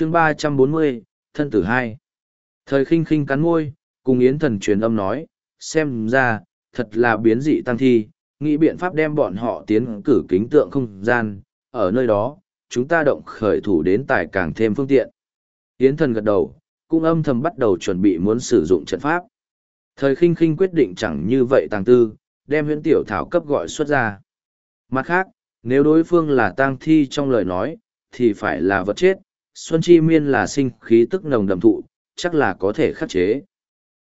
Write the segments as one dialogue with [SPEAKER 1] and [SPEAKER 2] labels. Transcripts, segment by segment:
[SPEAKER 1] chương ba trăm bốn mươi, thân tử hai. Thời khinh khinh cắn môi, cùng yến thần truyền âm nói, xem ra, thật là biến dị tăng thi, nghĩ biện pháp đem bọn họ tiến cử kính tượng không gian, ở nơi đó, chúng ta động khởi thủ đến tài càng thêm phương tiện. Yến thần gật đầu, cũng âm thầm bắt đầu chuẩn bị muốn sử dụng trận pháp. Thời khinh khinh quyết định chẳng như vậy tàng tư, đem huyễn tiểu thảo cấp gọi xuất ra. Mặt khác, nếu đối phương là tang thi trong lời nói, thì phải là vật chết Xuân Chi Miên là sinh khí tức nồng đậm thụ, chắc là có thể khắc chế.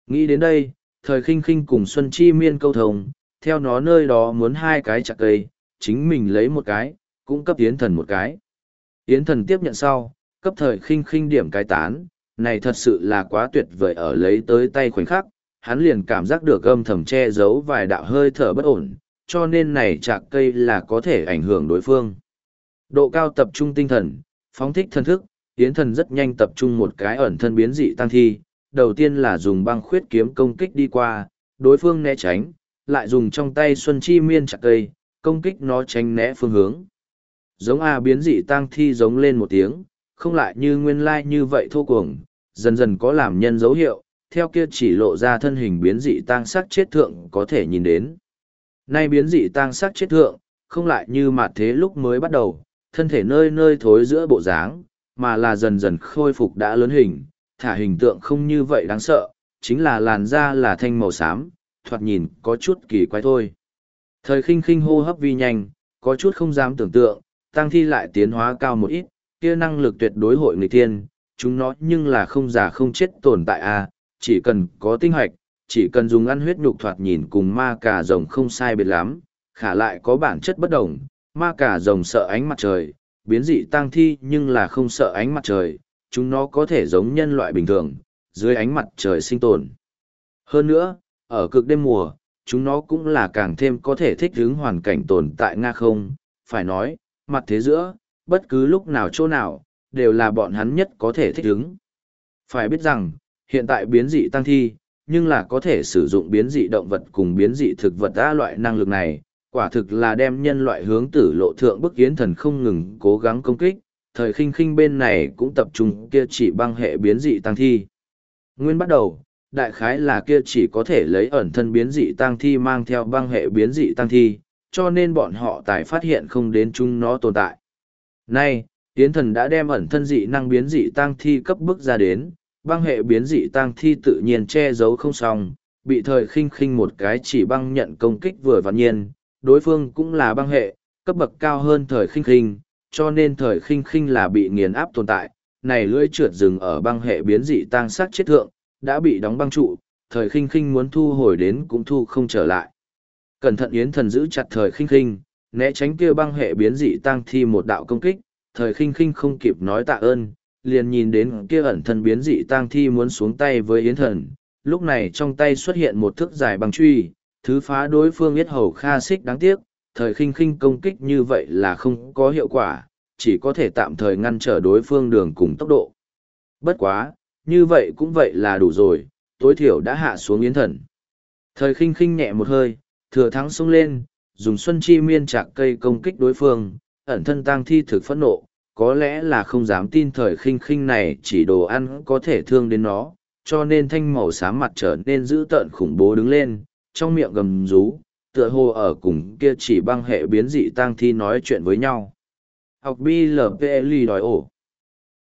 [SPEAKER 1] Nghĩ đến đây, thời khinh khinh cùng Xuân Chi Miên câu thông, theo nó nơi đó muốn hai cái chặt cây, chính mình lấy một cái, cũng cấp Yến Thần một cái. Yến Thần tiếp nhận sau, cấp thời khinh khinh điểm cái tán, này thật sự là quá tuyệt vời ở lấy tới tay khoảnh khắc, hắn liền cảm giác được âm thầm che giấu vài đạo hơi thở bất ổn, cho nên này chạc cây là có thể ảnh hưởng đối phương. Độ cao tập trung tinh thần, phóng thích thân thức, Yến thần rất nhanh tập trung một cái ẩn thân biến dị tăng thi, đầu tiên là dùng băng khuyết kiếm công kích đi qua, đối phương né tránh, lại dùng trong tay xuân chi miên chặt cây, công kích nó tránh né phương hướng. Giống A biến dị tăng thi giống lên một tiếng, không lại như nguyên lai như vậy thô cuồng, dần dần có làm nhân dấu hiệu, theo kia chỉ lộ ra thân hình biến dị tăng sắc chết thượng có thể nhìn đến. Nay biến dị tăng sắc chết thượng, không lại như mặt thế lúc mới bắt đầu, thân thể nơi nơi thối giữa bộ dáng, mà là dần dần khôi phục đã lớn hình, thả hình tượng không như vậy đáng sợ, chính là làn da là thanh màu xám, thoạt nhìn có chút kỳ quái thôi. Thời khinh khinh hô hấp vi nhanh, có chút không dám tưởng tượng, tăng thi lại tiến hóa cao một ít, kia năng lực tuyệt đối hội người tiên, chúng nó nhưng là không già không chết tồn tại a, à, chỉ cần có tinh hoạch, chỉ cần dùng ăn huyết nhục thoạt nhìn cùng ma cà rồng không sai biệt lắm, khả lại có bản chất bất đồng, ma cà rồng sợ ánh mặt trời, biến dị tang thi nhưng là không sợ ánh mặt trời, chúng nó có thể giống nhân loại bình thường, dưới ánh mặt trời sinh tồn. Hơn nữa, ở cực đêm mùa, chúng nó cũng là càng thêm có thể thích ứng hoàn cảnh tồn tại Nga không, phải nói, mặt thế giữa, bất cứ lúc nào chỗ nào, đều là bọn hắn nhất có thể thích ứng. Phải biết rằng, hiện tại biến dị tăng thi, nhưng là có thể sử dụng biến dị động vật cùng biến dị thực vật đa loại năng lực này, quả thực là đem nhân loại hướng tử lộ thượng bức yến thần không ngừng cố gắng công kích, thời khinh khinh bên này cũng tập trung kia chỉ băng hệ biến dị tăng thi. Nguyên bắt đầu, đại khái là kia chỉ có thể lấy ẩn thân biến dị tăng thi mang theo băng hệ biến dị tăng thi, cho nên bọn họ tài phát hiện không đến chúng nó tồn tại. Nay, Tiến thần đã đem ẩn thân dị năng biến dị tăng thi cấp bức ra đến, băng hệ biến dị tăng thi tự nhiên che giấu không xong, bị thời khinh khinh một cái chỉ băng nhận công kích vừa vặn nhiên, đối phương cũng là băng hệ, cấp bậc cao hơn thời khinh khinh, cho nên thời khinh khinh là bị nghiền áp tồn tại, này lưỡi trượt rừng ở băng hệ biến dị tăng sát chết thượng, đã bị đóng băng trụ, thời khinh khinh muốn thu hồi đến cũng thu không trở lại. Cẩn thận yến thần giữ chặt thời khinh khinh, né tránh kia băng hệ biến dị tăng thi một đạo công kích, thời khinh khinh không kịp nói tạ ơn, liền nhìn đến kia ẩn thân biến dị tăng thi muốn xuống tay với yến thần, lúc này trong tay xuất hiện một thước dài băng truy, thứ phá đối phương yết hầu kha xích đáng tiếc, thời khinh khinh công kích như vậy là không có hiệu quả, chỉ có thể tạm thời ngăn trở đối phương đường cùng tốc độ. Bất quá, như vậy cũng vậy là đủ rồi, tối thiểu đã hạ xuống yến thần. Thời khinh khinh nhẹ một hơi, thừa thắng xông lên, dùng xuân chi miên chạc cây công kích đối phương, ẩn thân tăng thi thực phẫn nộ, có lẽ là không dám tin thời khinh khinh này chỉ đồ ăn có thể thương đến nó, cho nên thanh màu xám mặt trở nên dữ tợn khủng bố đứng lên, trong miệng gầm rú, tựa hồ ở cùng kia chỉ băng hệ biến dị tang thi nói chuyện với nhau. Học BLPLI đòi ổ.